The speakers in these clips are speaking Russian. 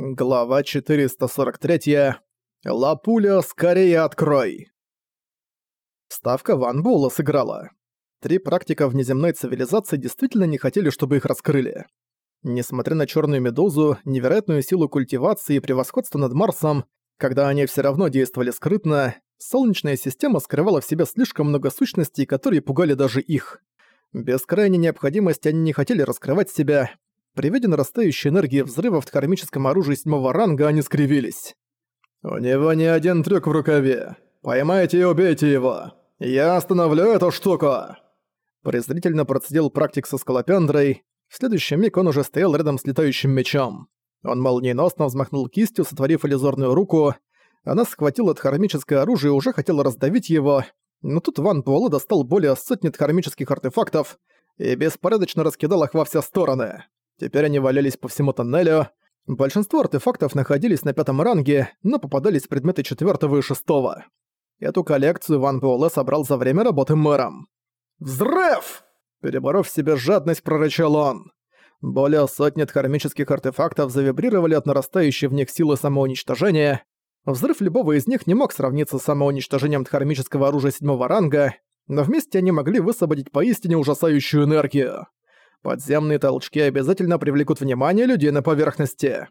Глава 443. Лапуля, скорее открой! Ставка Ван Була сыграла. Три практика внеземной цивилизации действительно не хотели, чтобы их раскрыли. Несмотря на черную медузу, невероятную силу культивации и превосходство над Марсом, когда они все равно действовали скрытно, Солнечная система скрывала в себе слишком много сущностей, которые пугали даже их. Без крайней необходимости они не хотели раскрывать себя, при виде нарастающей энергии взрывов в кармическом оружии седьмого ранга они скривились. «У него не один трюк в рукаве. Поймайте и убейте его. Я остановлю эту штуку!» Презрительно процедил практик со скалопендрой. В следующий миг он уже стоял рядом с летающим мечом. Он молниеносно взмахнул кистью, сотворив иллюзорную руку. Она схватила дхармическое оружие и уже хотела раздавить его, но тут Ван Буэлэ достал более сотни дхармических артефактов и беспорядочно раскидал их во все стороны. Теперь они валялись по всему тоннелю. Большинство артефактов находились на пятом ранге, но попадались предметы четвертого и шестого. Эту коллекцию Ван Буэлэ собрал за время работы мэром. «Взрыв!» Переборов в себе жадность, прорычал он. Более сотни кармических артефактов завибрировали от нарастающей в них силы самоуничтожения. Взрыв любого из них не мог сравниться с самоуничтожением дхармического оружия седьмого ранга, но вместе они могли высвободить поистине ужасающую энергию. Подземные толчки обязательно привлекут внимание людей на поверхности.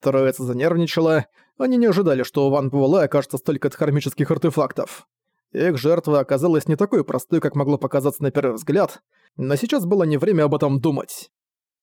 Троица занервничала, они не ожидали, что у Ван Буэлэ окажется столько дхармических артефактов. Их жертва оказалась не такой простой, как могло показаться на первый взгляд, но сейчас было не время об этом думать.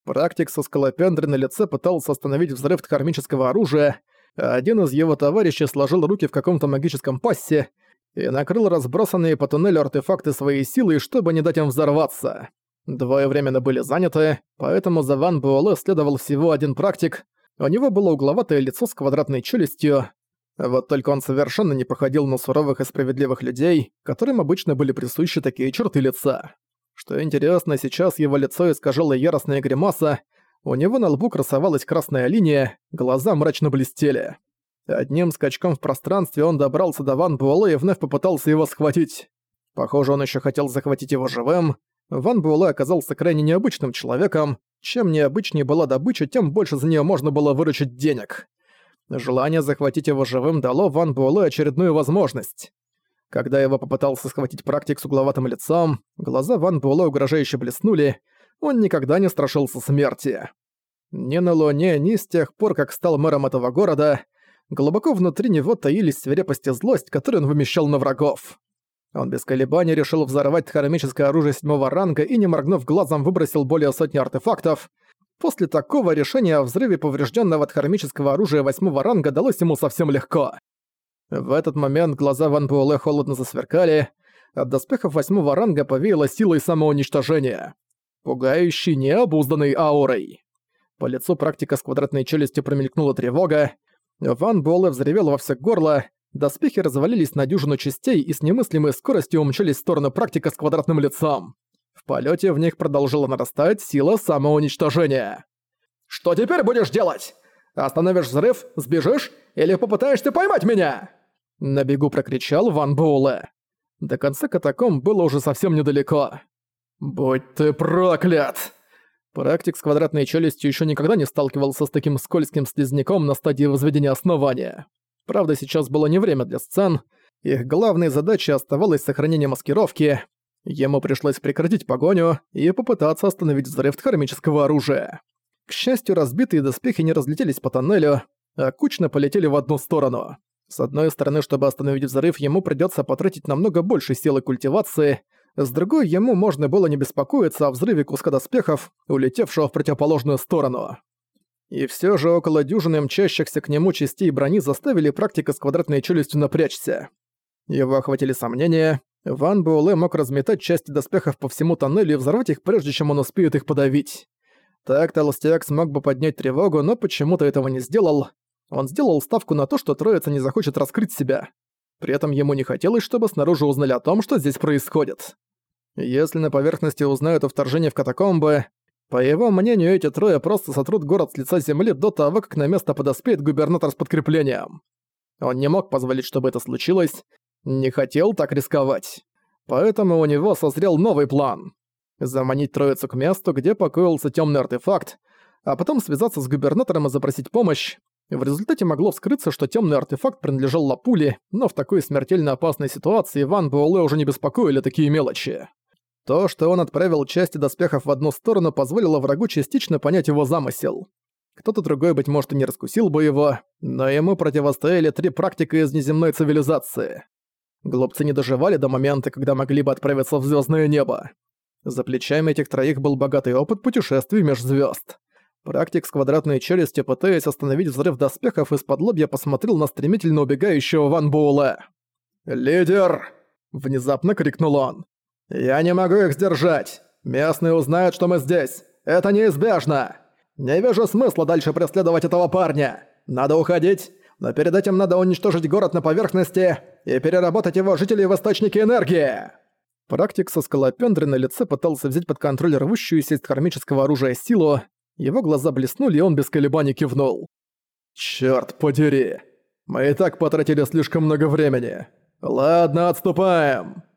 Практик со скалопендрой на лице пытался остановить взрыв дхармического оружия, один из его товарищей сложил руки в каком-то магическом пассе и накрыл разбросанные по туннелю артефакты своей силой, чтобы не дать им взорваться. Двое временно были заняты, поэтому за Ван Буэлэ следовал всего один практик. У него было угловатое лицо с квадратной челюстью. Вот только он совершенно не походил на суровых и справедливых людей, которым обычно были присущи такие черты лица. Что интересно, сейчас его лицо искажало яростная гримаса, у него на лбу красовалась красная линия, глаза мрачно блестели. Одним скачком в пространстве он добрался до Ван Буэлэ и вновь попытался его схватить. Похоже, он еще хотел захватить его живым, Ван Буэлэ оказался крайне необычным человеком. Чем необычнее была добыча, тем больше за нее можно было выручить денег. Желание захватить его живым дало Ван Буэлэ очередную возможность. Когда его попытался схватить практик с угловатым лицом, глаза Ван Буэлэ угрожающе блеснули, он никогда не страшился смерти. Ни на Луне, ни с тех пор, как стал мэром этого города, глубоко внутри него таились свирепость и злость, которые он вымещал на врагов. Он без колебаний решил взорвать тхарамическое оружие седьмого ранга и, не моргнув глазом, выбросил более сотни артефактов. После такого решения о взрыве поврежденного тхарамического оружия восьмого ранга далось ему совсем легко. В этот момент глаза Ван Буэлэ холодно засверкали, от доспехов восьмого ранга повеяло силой самоуничтожения. Пугающей необузданной аурой. По лицу практика с квадратной челюстью промелькнула тревога. Ван Буэлэ взревел во все горло, Доспехи развалились на дюжину частей и с немыслимой скоростью умчались в сторону практика с квадратным лицом. В полете в них продолжила нарастать сила самоуничтожения. «Что теперь будешь делать? Остановишь взрыв, сбежишь или попытаешься поймать меня?» На бегу прокричал Ван Боуле. До конца катакомб было уже совсем недалеко. «Будь ты проклят!» Практик с квадратной челюстью еще никогда не сталкивался с таким скользким слизняком на стадии возведения основания. Правда, сейчас было не время для сцен. Их главной задачей оставалось сохранение маскировки. Ему пришлось прекратить погоню и попытаться остановить взрыв кармического оружия. К счастью, разбитые доспехи не разлетелись по тоннелю, а кучно полетели в одну сторону. С одной стороны, чтобы остановить взрыв, ему придётся потратить намного больше силы культивации, с другой, ему можно было не беспокоиться о взрыве куска доспехов, улетевшего в противоположную сторону. И все же около дюжины мчащихся к нему частей брони заставили практика с квадратной челюстью напрячься. Его охватили сомнения. Ван Буэлэ мог разметать части доспехов по всему тоннелю и взорвать их, прежде чем он успеет их подавить. Так Толстяк смог бы поднять тревогу, но почему-то этого не сделал. Он сделал ставку на то, что троица не захочет раскрыть себя. При этом ему не хотелось, чтобы снаружи узнали о том, что здесь происходит. Если на поверхности узнают о вторжении в катакомбы, по его мнению, эти трое просто сотрут город с лица земли до того, как на место подоспеет губернатор с подкреплением. Он не мог позволить, чтобы это случилось, не хотел так рисковать. Поэтому у него созрел новый план. Заманить троицу к месту, где покоился темный артефакт, а потом связаться с губернатором и запросить помощь. В результате могло вскрыться, что темный артефакт принадлежал Лапуле, но в такой смертельно опасной ситуации Ван Буэлэ уже не беспокоили такие мелочи. То, что он отправил части доспехов в одну сторону, позволило врагу частично понять его замысел. Кто-то другой, быть может, и не раскусил бы его, но ему противостояли три практика из неземной цивилизации. Глупцы не доживали до момента, когда могли бы отправиться в звездное небо. За плечами этих троих был богатый опыт путешествий меж звезд. Практик с квадратной челюстью, пытаясь остановить взрыв доспехов, из-под лобья посмотрел на стремительно убегающего Ван Буэлэ. «Лидер!» — внезапно крикнул он. «Я не могу их сдержать! Местные узнают, что мы здесь! Это неизбежно! Не вижу смысла дальше преследовать этого парня! Надо уходить, но перед этим надо уничтожить город на поверхности и переработать его жителей в источники энергии!» Практик со скалопендрой на лице пытался взять под контроль рвущуюся из кармического оружия силу, его глаза блеснули, и он без колебаний кивнул. «Чёрт подери! Мы и так потратили слишком много времени. Ладно, отступаем!»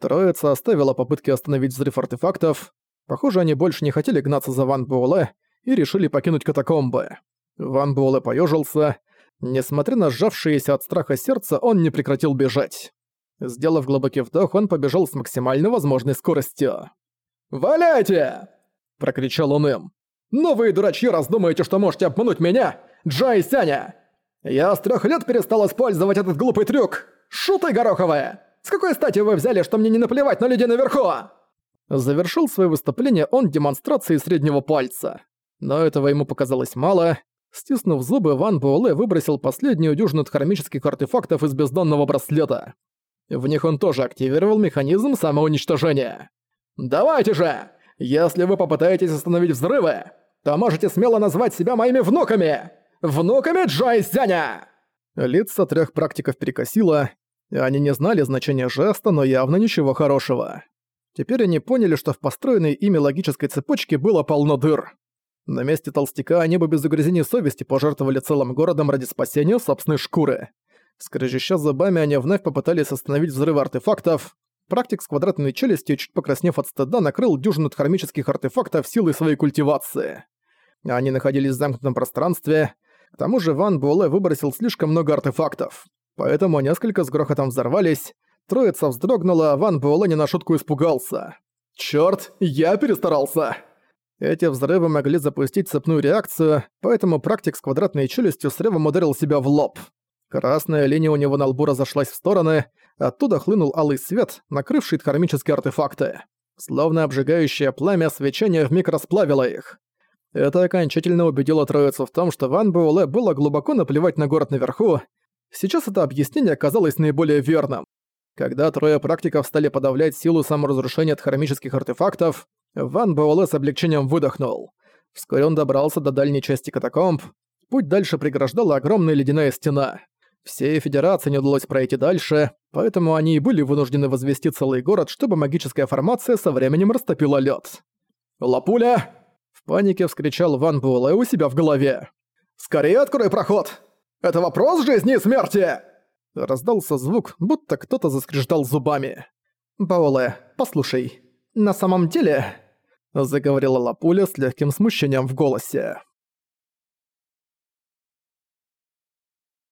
Троица оставила попытки остановить взрыв артефактов. Похоже, они больше не хотели гнаться за Ван Буэлэ и решили покинуть катакомбы. Ван Буэлэ поёжился. Несмотря на сжавшееся от страха сердце, он не прекратил бежать. Сделав глубокий вдох, он побежал с максимально возможной скоростью. «Валяйте!» – прокричал он им. Но вы, дурачьи, раздумаете, что можете обмануть меня, Джа и Сяня! Я с трех лет перестал использовать этот глупый трюк! Шуты гороховые! С какой стати вы взяли, что мне не наплевать на людей наверху?» Завершил свое выступление он демонстрацией среднего пальца. Но этого ему показалось мало. Стиснув зубы, Ван Буэлэ выбросил последнюю дюжину хромических артефактов из бездонного браслета. В них он тоже активировал механизм самоуничтожения. «Давайте же! Если вы попытаетесь остановить взрывы, то можете смело назвать себя моими внуками! Внуками Джайзяня!» Лица трех практиков перекосило, они не знали значения жеста, но явно ничего хорошего. Теперь они поняли, что в построенной ими логической цепочке было полно дыр. На месте толстяка они бы без угрызений совести пожертвовали целым городом ради спасения собственной шкуры. Скрежеща зубами, они вновь попытались остановить взрыв артефактов, Практик с квадратной челюстью, чуть покраснев от стыда, накрыл дюжину хромических артефактов силой своей культивации. Они находились в замкнутом пространстве. К тому же Ван Буэлэ выбросил слишком много артефактов. Поэтому несколько с грохотом взорвались. Троица вздрогнула, а Ван Буэлэ не на шутку испугался. «Чёрт, я перестарался!» Эти взрывы могли запустить цепную реакцию, поэтому практик с квадратной челюстью с ревом ударил себя в лоб. Красная линия у него на лбу разошлась в стороны, оттуда хлынул алый свет, накрывший хромические артефакты. Словно обжигающее пламя свечения вмиг расплавило их. Это окончательно убедило троицу в том, что Ван Буэлэ было глубоко наплевать на город наверху. Сейчас это объяснение оказалось наиболее верным. Когда трое практиков стали подавлять силу саморазрушения от хромических артефактов, Ван Буэлэ с облегчением выдохнул. Вскоре он добрался до дальней части катакомб. Путь дальше преграждала огромная ледяная стена. Всей Федерации не удалось пройти дальше, поэтому они и были вынуждены возвести целый город, чтобы магическая формация со временем растопила лед. «Лапуля!» — в панике вскричал Ван Буэлэ у себя в голове. «Скорее открой проход! Это вопрос жизни и смерти!» Раздался звук, будто кто-то заскрежетал зубами. «Баоле, послушай, на самом деле...» Заговорила Лапуля с легким смущением в голосе.